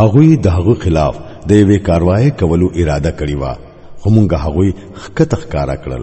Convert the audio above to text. هغوی د هغو خلاف د یوې کاروایی کولو اراده کړې وه خو موږ هغوی خکته ښکارا کړل